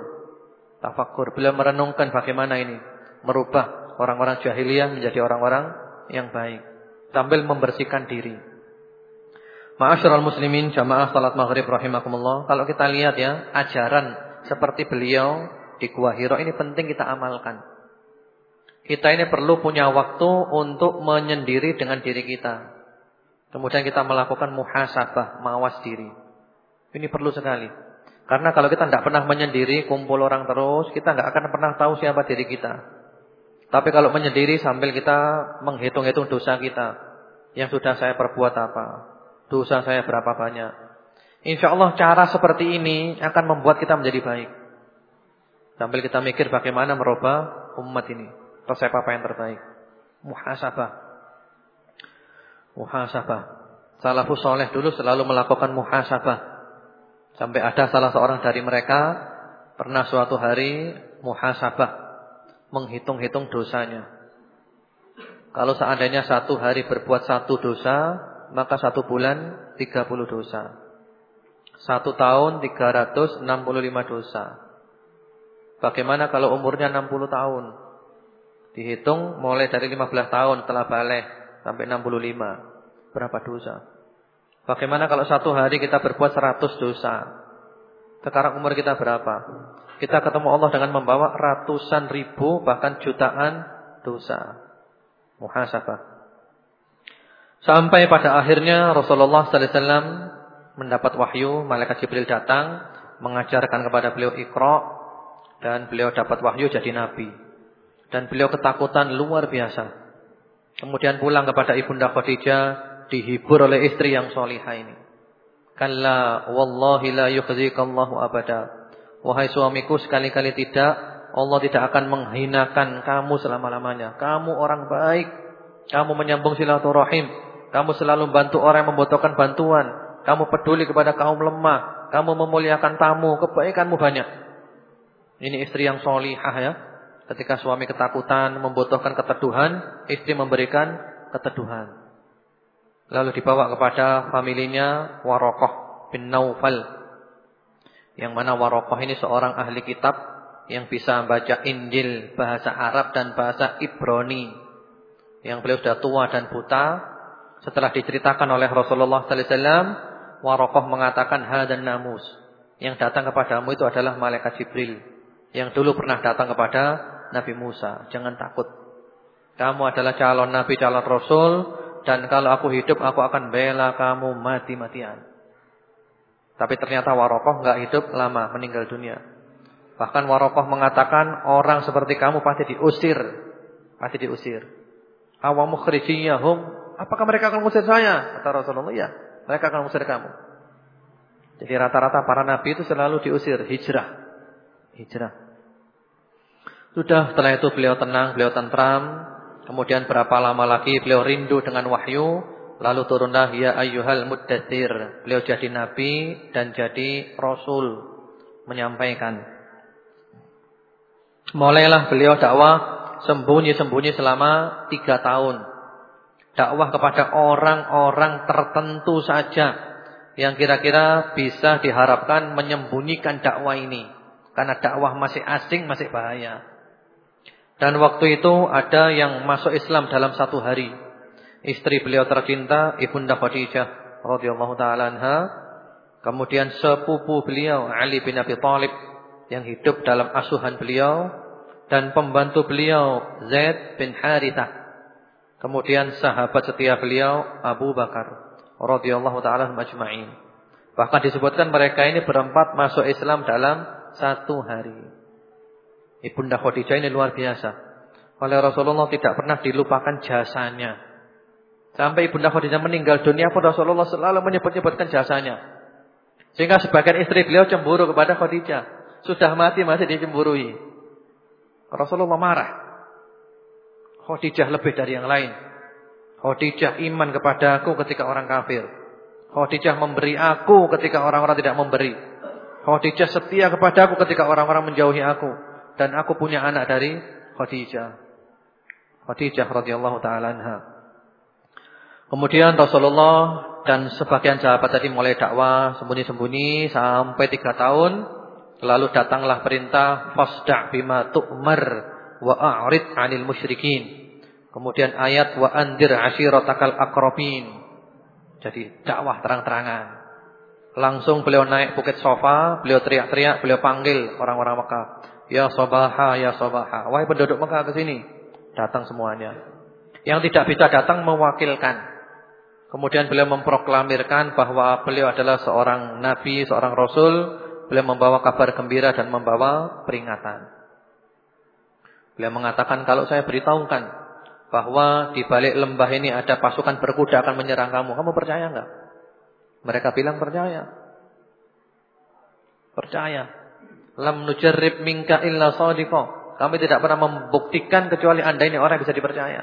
Tafakur. Beliau merenungkan bagaimana ini. Merubah orang-orang jahiliyah menjadi orang-orang yang baik. Sambil membersihkan diri. Ma'asyiral muslimin jamaah salat maghrib rahimakumullah. Kalau kita lihat ya, ajaran seperti beliau di Gua Hiro ini penting kita amalkan. Kita ini perlu punya waktu untuk menyendiri dengan diri kita. Kemudian kita melakukan muhasabah, mawas diri. Ini perlu sekali. Karena kalau kita tidak pernah menyendiri, kumpul orang terus, kita nggak akan pernah tahu siapa diri kita. Tapi kalau menyendiri sambil kita menghitung-hitung dosa kita, yang sudah saya perbuat apa, Dosa saya berapa banyak. Insya Allah cara seperti ini akan membuat kita menjadi baik. Sambil kita mikir bagaimana merubah umat ini. Resep apa yang terbaik. Muhasabah. Muhasabah. Salafus soleh dulu selalu melakukan muhasabah. Sampai ada salah seorang dari mereka pernah suatu hari muhasabah. Menghitung-hitung dosanya. Kalau seandainya satu hari berbuat satu dosa maka satu bulan 30 dosa. Satu tahun 365 dosa. Bagaimana kalau umurnya 60 tahun? Dihitung mulai dari 15 tahun setelah balik sampai 65. Berapa dosa? Bagaimana kalau satu hari kita berbuat 100 dosa? Sekarang umur kita berapa? Kita ketemu Allah dengan membawa ratusan ribu bahkan jutaan dosa. Muhasabah. Sampai pada akhirnya Rasulullah sallallahu alaihi wasallam mendapat wahyu, malaikat Jibril datang mengajarkan kepada beliau Iqra dan beliau dapat wahyu jadi nabi. Dan beliau ketakutan luar biasa. Kemudian pulang kepada Ibunda Khadijah dihibur oleh istri yang solihah ini. Kalla wallahi la yukhzikallahu abada. Wahai suamiku sekali-kali tidak Allah tidak akan menghinakan kamu selama-lamanya. Kamu orang baik. Kamu menyambung silaturahim. Kamu selalu membantu orang yang membutuhkan bantuan. Kamu peduli kepada kaum lemah. Kamu memuliakan tamu. Kebaikanmu banyak. Ini istri yang solihah ya. Ketika suami ketakutan, membutuhkan keteduhan, istri memberikan keteduhan. Lalu dibawa kepada familinya Warokoh bin Naufal. Yang mana Warokoh ini seorang ahli kitab yang bisa membaca Injil bahasa Arab dan bahasa Ibrani. Yang beliau sudah tua dan buta. Setelah diceritakan oleh Rasulullah sallallahu alaihi wasallam, Warokoh mengatakan hadan namus. Yang datang kepadamu itu adalah malaikat Jibril yang dulu pernah datang kepada Nabi Musa. Jangan takut. Kamu adalah calon Nabi, calon Rasul. Dan kalau aku hidup, aku akan bela kamu mati-matian. Tapi ternyata Warokoh nggak hidup lama, meninggal dunia. Bahkan Warokoh mengatakan, orang seperti kamu pasti diusir. Pasti diusir. Awamu hum. Apakah mereka akan mengusir saya? Kata Rasulullah, ya. Mereka akan mengusir kamu. Jadi rata-rata para nabi itu selalu diusir. Hijrah. Hijrah. Sudah setelah itu beliau tenang, beliau tentram. Kemudian berapa lama lagi beliau rindu dengan wahyu. Lalu turunlah ya ayyuhal muddatsir. Beliau jadi nabi dan jadi rasul menyampaikan. Mulailah beliau dakwah sembunyi-sembunyi selama tiga tahun. Dakwah kepada orang-orang tertentu saja yang kira-kira bisa diharapkan menyembunyikan dakwah ini. Karena dakwah masih asing, masih bahaya. Dan waktu itu ada yang masuk Islam dalam satu hari. Istri beliau tercinta Ibunda Khadijah radhiyallahu taala anha. Kemudian sepupu beliau Ali bin Abi Thalib yang hidup dalam asuhan beliau dan pembantu beliau Zaid bin Harithah. Kemudian sahabat setia beliau Abu Bakar radhiyallahu taala majma'in. Bahkan disebutkan mereka ini berempat masuk Islam dalam satu hari. Ibunda Khadijah ini luar biasa. Oleh Rasulullah tidak pernah dilupakan jasanya. Sampai Ibunda Khadijah meninggal dunia pun Rasulullah selalu menyebut-nyebutkan jasanya. Sehingga sebagian istri beliau cemburu kepada Khadijah. Sudah mati masih dicemburui. Rasulullah marah. Khadijah lebih dari yang lain. Khadijah iman kepada aku ketika orang kafir. Khadijah memberi aku ketika orang-orang tidak memberi. Khadijah setia kepada aku ketika orang-orang menjauhi aku dan aku punya anak dari Khadijah. Khadijah radhiyallahu taala anha. Kemudian Rasulullah dan sebagian sahabat tadi mulai dakwah sembunyi-sembunyi sampai tiga tahun. Lalu datanglah perintah fasda' bima tu'mar wa a'rid 'anil musyrikin. Kemudian ayat wa andir ashiratakal aqrabin. Jadi dakwah terang-terangan. Langsung beliau naik bukit sofa, beliau teriak-teriak, beliau panggil orang-orang Mekah. Ya Sabaha, ya Sabaha. Wahai penduduk Mekah ke sini. Datang semuanya. Yang tidak bisa datang mewakilkan. Kemudian beliau memproklamirkan bahwa beliau adalah seorang nabi, seorang rasul. Beliau membawa kabar gembira dan membawa peringatan. Beliau mengatakan kalau saya beritahukan bahwa di balik lembah ini ada pasukan berkuda akan menyerang kamu, kamu percaya enggak? Mereka bilang percaya. Percaya. Lam nujarrib minka illa sadiqa. Kami tidak pernah membuktikan kecuali Anda ini orang yang bisa dipercaya.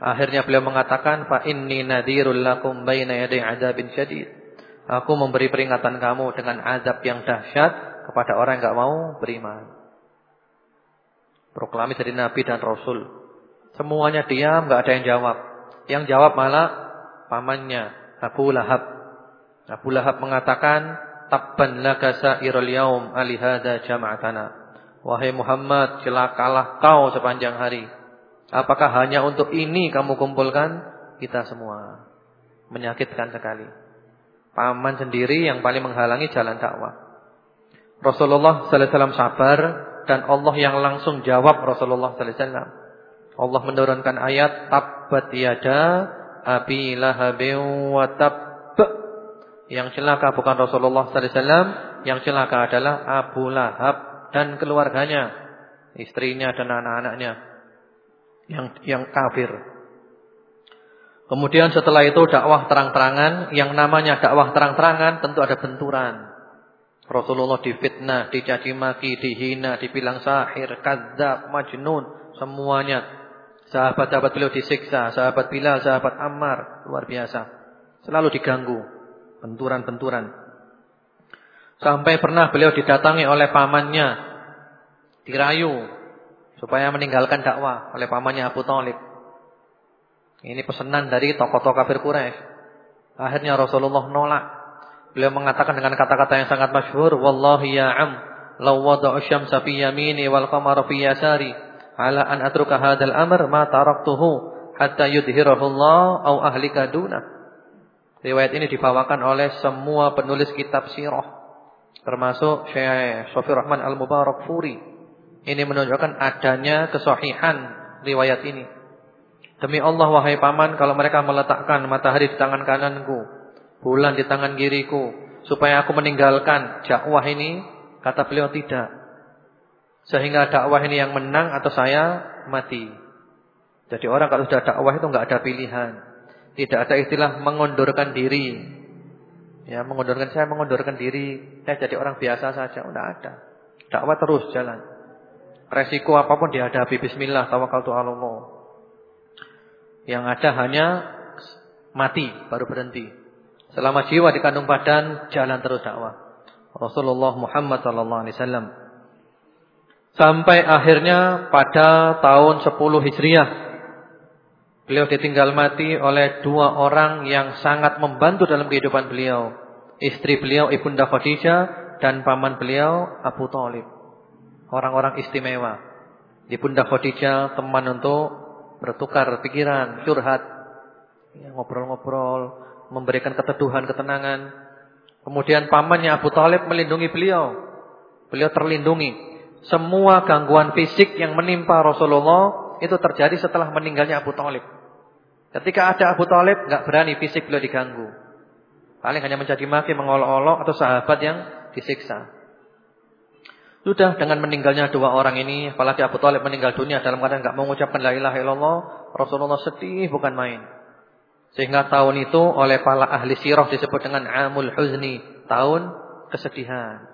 Akhirnya beliau mengatakan fa inni nadhirul lakum baina yaday adzabin syadid. Aku memberi peringatan kamu dengan azab yang dahsyat kepada orang yang enggak mau beriman. Proklami dari nabi dan rasul. Semuanya diam, enggak ada yang jawab. Yang jawab malah pamannya Abu Lahab. Abu Lahab mengatakan, "Tabban laka sa'irul yaum alihada jama'atana." Wahai Muhammad, celakalah kau sepanjang hari. Apakah hanya untuk ini kamu kumpulkan kita semua? Menyakitkan sekali. Paman sendiri yang paling menghalangi jalan dakwah. Rasulullah sallallahu alaihi wasallam sabar dan Allah yang langsung jawab Rasulullah sallallahu alaihi wasallam. Allah menurunkan ayat tabbat yada abi lahabin wa tabb. Yang celaka bukan Rasulullah sallallahu alaihi wasallam, yang celaka adalah Abu Lahab dan keluarganya, istrinya dan anak-anaknya yang yang kafir. Kemudian setelah itu dakwah terang-terangan, yang namanya dakwah terang-terangan tentu ada benturan. Rasulullah difitnah, dicaci maki, dihina, dibilang sahir, kadzab, majnun, semuanya. Sahabat-sahabat beliau disiksa, sahabat Bilal, sahabat Ammar, luar biasa. Selalu diganggu, benturan-benturan. Sampai pernah beliau didatangi oleh pamannya dirayu supaya meninggalkan dakwah oleh pamannya Abu Thalib. Ini pesanan dari tokoh-tokoh kafir Quraisy. Akhirnya Rasulullah nolak. Beliau mengatakan dengan kata-kata yang sangat masyhur, "Wallahi ya am, law wada'u syamsa fi yamini wal qamara fi yasari, ala an atruka hadzal amr ma taraktuhu hatta yudhhirahu Allah au ahlika duna." Riwayat ini dibawakan oleh semua penulis kitab sirah termasuk Syekh Sofi Rahman Al-Mubarak Furi. Ini menunjukkan adanya kesahihan riwayat ini. Demi Allah wahai paman kalau mereka meletakkan matahari di tangan kananku, bulan di tangan kiriku, supaya aku meninggalkan dakwah ini, kata beliau tidak. Sehingga dakwah ini yang menang atau saya mati. Jadi orang kalau sudah dakwah itu enggak ada pilihan. Tidak ada istilah mengundurkan diri. Ya, mengundurkan saya mengundurkan diri, saya jadi orang biasa saja, enggak ada. Dakwah terus jalan. Resiko apa pun dihadapi bismillah tawakkaltu 'ala Allah. Yang ada hanya mati baru berhenti. Selama jiwa di kandung badan jalan terus dakwah. Rasulullah Muhammad sallallahu alaihi wasallam. Sampai akhirnya pada tahun 10 Hijriah Beliau ditinggal mati oleh dua orang yang sangat membantu dalam kehidupan beliau. Istri beliau Ibunda Khadijah dan paman beliau Abu Talib. Orang-orang istimewa. Ibunda Khadijah teman untuk bertukar pikiran, curhat, ya, ngobrol-ngobrol, memberikan keteduhan, ketenangan. Kemudian pamannya Abu Talib melindungi beliau. Beliau terlindungi. Semua gangguan fisik yang menimpa Rasulullah itu terjadi setelah meninggalnya Abu Talib. Ketika ada Abu Talib, nggak berani fisik beliau diganggu. Paling hanya menjadi maki, mengolok-olok atau sahabat yang disiksa. Sudah dengan meninggalnya dua orang ini, apalagi Abu Talib meninggal dunia dalam keadaan nggak mengucapkan la ilaha illallah, Rasulullah sedih bukan main. Sehingga tahun itu oleh para ahli sirah disebut dengan Amul Huzni, tahun kesedihan.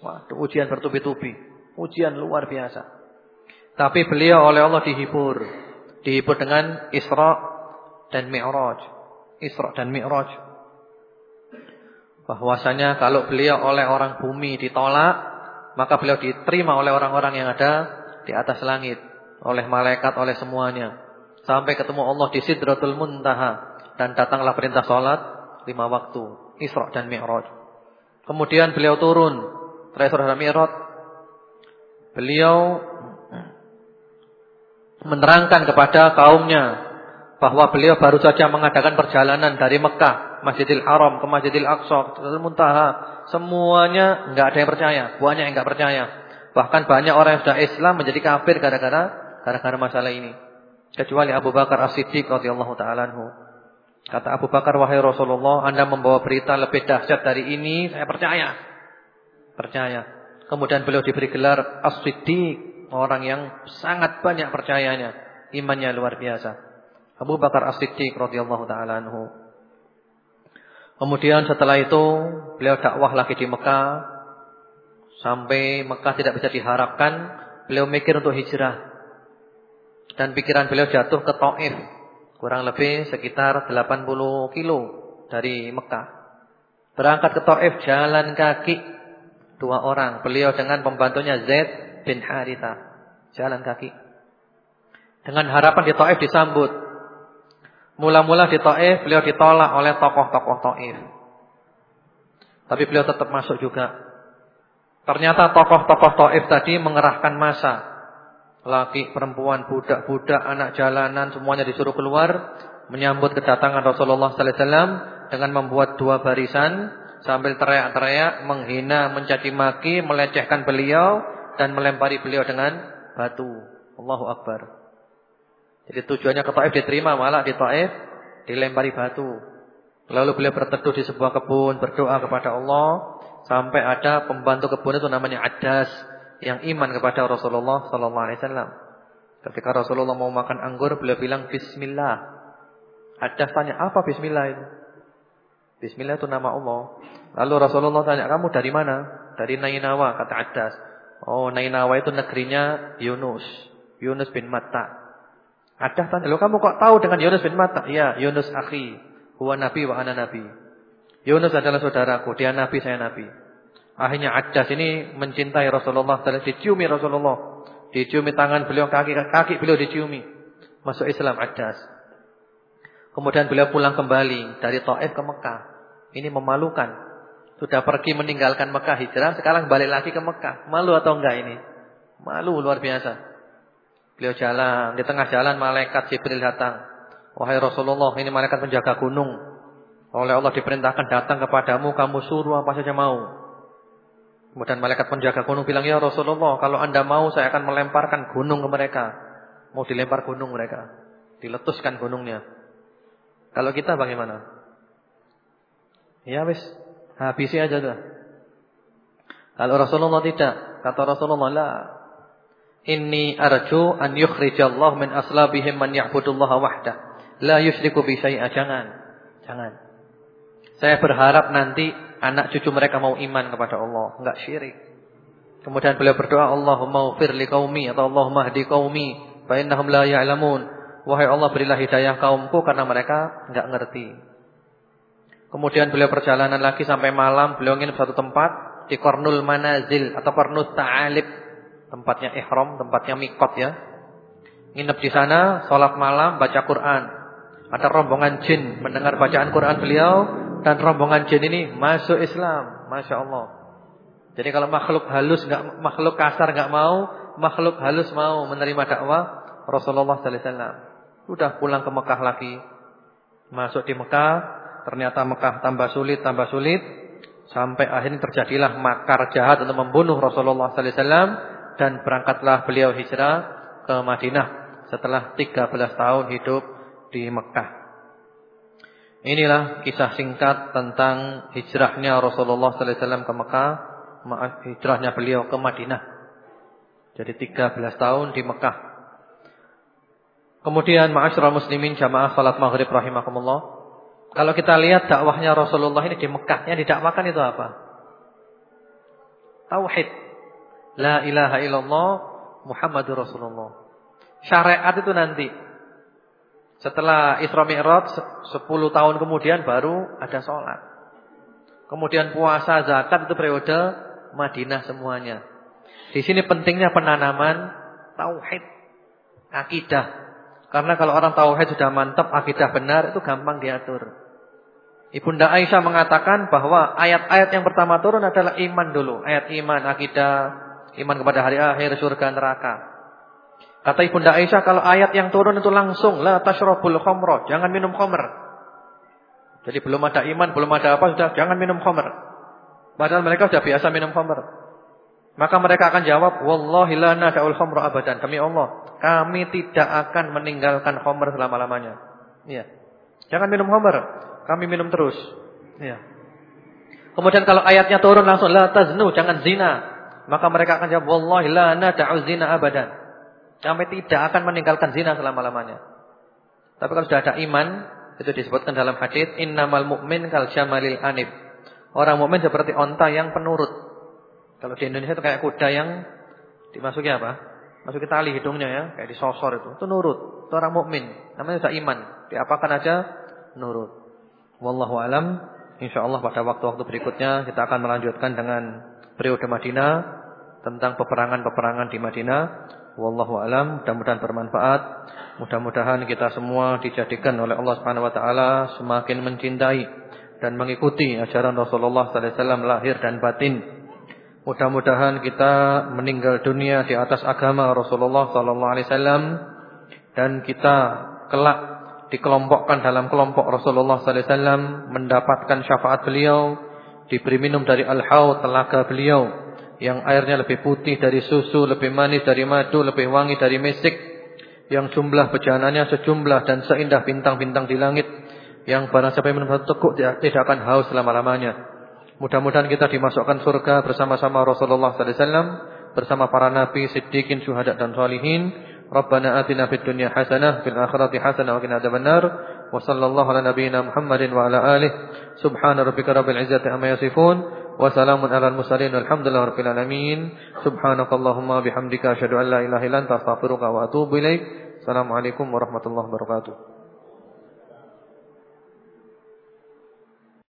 Waduh, ujian bertubi-tubi, ujian luar biasa. Tapi beliau oleh Allah dihibur, dihibur dengan Isra dan Mi'raj. Isra dan Mi'raj. Bahwasanya kalau beliau oleh orang bumi ditolak, maka beliau diterima oleh orang-orang yang ada di atas langit, oleh malaikat, oleh semuanya. Sampai ketemu Allah di Sidratul Muntaha dan datanglah perintah salat lima waktu, Isra dan Mi'raj. Kemudian beliau turun, Isra dan Mi'raj. Beliau menerangkan kepada kaumnya bahwa beliau baru saja mengadakan perjalanan dari Mekah, Masjidil Haram ke Masjidil Aqsa, ke Muntaha. Semuanya enggak ada yang percaya, banyak yang enggak percaya. Bahkan banyak orang yang sudah Islam menjadi kafir gara-gara gara-gara masalah ini. Kecuali Abu Bakar As-Siddiq radhiyallahu taala. Kata Abu Bakar, "Wahai Rasulullah, Anda membawa berita lebih dahsyat dari ini, saya percaya." Percaya. Kemudian beliau diberi gelar As-Siddiq, orang yang sangat banyak percayanya, imannya luar biasa. Abu Bakar As-Siddiq radhiyallahu taala anhu. Kemudian setelah itu beliau dakwah lagi di Mekah sampai Mekah tidak bisa diharapkan, beliau mikir untuk hijrah. Dan pikiran beliau jatuh ke Taif, kurang lebih sekitar 80 kilo dari Mekah. Berangkat ke Taif jalan kaki dua orang, beliau dengan pembantunya Zaid bin Haritha, jalan kaki. Dengan harapan di Taif disambut Mula-mula di Taif beliau ditolak oleh tokoh-tokoh Taif. Tapi beliau tetap masuk juga. Ternyata tokoh-tokoh Taif tadi mengerahkan masa. Laki, perempuan, budak-budak, anak jalanan semuanya disuruh keluar menyambut kedatangan Rasulullah sallallahu alaihi wasallam dengan membuat dua barisan sambil teriak-teriak, menghina, mencaci maki, melecehkan beliau dan melempari beliau dengan batu. Allahu akbar. Jadi tujuannya ke Taif diterima malah di Taif dilempari batu. Lalu beliau berteduh di sebuah kebun, berdoa kepada Allah sampai ada pembantu kebun itu namanya Adas yang iman kepada Rasulullah sallallahu alaihi wasallam. Ketika Rasulullah mau makan anggur, beliau bilang bismillah. Adas tanya, "Apa bismillah itu?" Bismillah itu nama Allah. Lalu Rasulullah tanya, "Kamu dari mana?" "Dari Nainawa," kata Adas. "Oh, Nainawa itu negerinya Yunus, Yunus bin Matta." Adas tanya, "Loh, kamu kok tahu dengan Yunus bin Matta?" "Iya, Yunus akhi." Huwa nabi wa ana nabi. Yunus adalah saudaraku, dia nabi, saya nabi. Akhirnya Adas ini mencintai Rasulullah, diciumi Rasulullah. Diciumi tangan beliau, kaki kaki beliau diciumi. Masuk Islam Adas. Kemudian beliau pulang kembali dari Taif ke Mekah. Ini memalukan. Sudah pergi meninggalkan Mekah hijrah, sekarang balik lagi ke Mekah. Malu atau enggak ini? Malu luar biasa. Beliau jalan, di tengah jalan malaikat Jibril datang. Wahai Rasulullah, ini malaikat penjaga gunung. Oleh Allah diperintahkan datang kepadamu, kamu suruh apa saja mau. Kemudian malaikat penjaga gunung bilang, "Ya Rasulullah, kalau Anda mau saya akan melemparkan gunung ke mereka." Mau dilempar gunung mereka. Diletuskan gunungnya. Kalau kita bagaimana? Ya wis, habisi aja dah. Kalau Rasulullah tidak, kata Rasulullah, "La Inni arju an yukhrijallahu min aslabihim man ya'budullaha wahdah." La yusyriku bi syai'a. Jangan. Jangan. Saya berharap nanti anak cucu mereka mau iman kepada Allah, enggak syirik. Kemudian beliau berdoa, Allahumma ufir li qaumi atau Allahumma hdi qaumi fa innahum la ya'lamun. Wahai Allah berilah hidayah kaumku karena mereka enggak ngerti. Kemudian beliau perjalanan lagi sampai malam, beliau ingin satu tempat di Qarnul Manazil atau Qarnul Ta'alib, tempatnya ihram, tempatnya mikot ya. Nginep di sana, sholat malam, baca Quran. Ada rombongan jin mendengar bacaan Quran beliau dan rombongan jin ini masuk Islam, masya Allah. Jadi kalau makhluk halus nggak makhluk kasar nggak mau, makhluk halus mau menerima dakwah Rasulullah Sallallahu Alaihi Wasallam. Sudah pulang ke Mekah lagi, masuk di Mekah, ternyata Mekah tambah sulit, tambah sulit, sampai akhirnya terjadilah makar jahat untuk membunuh Rasulullah Sallallahu Alaihi Wasallam dan berangkatlah beliau hijrah ke Madinah setelah 13 tahun hidup di Mekah. Inilah kisah singkat tentang hijrahnya Rasulullah sallallahu alaihi wasallam ke Mekah, hijrahnya beliau ke Madinah. Jadi 13 tahun di Mekah. Kemudian ma'asyiral muslimin jamaah salat maghrib rahimakumullah. Kalau kita lihat dakwahnya Rasulullah ini di Mekah, yang didakwakan itu apa? Tauhid. La ilaha illallah Muhammadur Rasulullah. Syariat itu nanti setelah Isra Mi'raj 10 tahun kemudian baru ada sholat. Kemudian puasa, zakat itu periode Madinah semuanya. Di sini pentingnya penanaman tauhid, akidah. Karena kalau orang tauhid sudah mantap, akidah benar itu gampang diatur. Ibunda Aisyah mengatakan bahwa ayat-ayat yang pertama turun adalah iman dulu, ayat iman, akidah, iman kepada hari akhir, surga, neraka. Kata Ibunda Aisyah kalau ayat yang turun itu langsung la tasyrabul khamra, jangan minum khamr. Jadi belum ada iman, belum ada apa sudah jangan minum khamr. Padahal mereka sudah biasa minum khamr. Maka mereka akan jawab, wallahi la nada'ul khamra abadan. Kami Allah, kami tidak akan meninggalkan khamr selama-lamanya. Iya. Jangan minum khamr, kami minum terus. Iya. Kemudian kalau ayatnya turun langsung la taznu, jangan zina. Maka mereka akan jawab, wallahi la nada'u zina abadan. Kami tidak akan meninggalkan zina selama-lamanya. Tapi kalau sudah ada iman, itu disebutkan dalam hadis innamal mu'min kal jamalil anif. Orang mukmin seperti onta yang penurut. Kalau di Indonesia itu kayak kuda yang dimasuki apa? Masuki tali hidungnya ya, kayak disosor itu. Itu nurut. Itu orang mukmin. Namanya sudah iman. Diapakan aja nurut. Wallahu alam. Insyaallah pada waktu-waktu berikutnya kita akan melanjutkan dengan periode Madinah tentang peperangan-peperangan di Madinah. Wallahu alam, mudah-mudahan bermanfaat. Mudah-mudahan kita semua dijadikan oleh Allah Subhanahu wa taala semakin mencintai dan mengikuti ajaran Rasulullah sallallahu alaihi wasallam lahir dan batin. Mudah-mudahan kita meninggal dunia di atas agama Rasulullah sallallahu alaihi wasallam dan kita kelak dikelompokkan dalam kelompok Rasulullah sallallahu alaihi wasallam mendapatkan syafaat beliau, diberi minum dari al-haud telaga beliau yang airnya lebih putih dari susu, lebih manis dari madu, lebih wangi dari mesik, yang jumlah bejananya sejumlah dan seindah bintang-bintang di langit yang barang siapa minum teguk tidak akan haus selama-lamanya. Mudah-mudahan kita dimasukkan surga bersama-sama Rasulullah sallallahu alaihi wasallam bersama para nabi, siddiqin, syuhada dan salihin. Rabbana atina fid dunya hasanah fil akhirati hasanah wa qina adzabannar. وصلى الله على نبينا محمد وعلى آله. سبحان ربك رب العزة أما يصفون. وسلام على المسلمين الحمد لله رب العالمين. سبحانك اللهم بحمدك أشهد أن لا إله إلا أنت أستغفرك وأتوب إليك. السلام عليكم ورحمة الله وبركاته.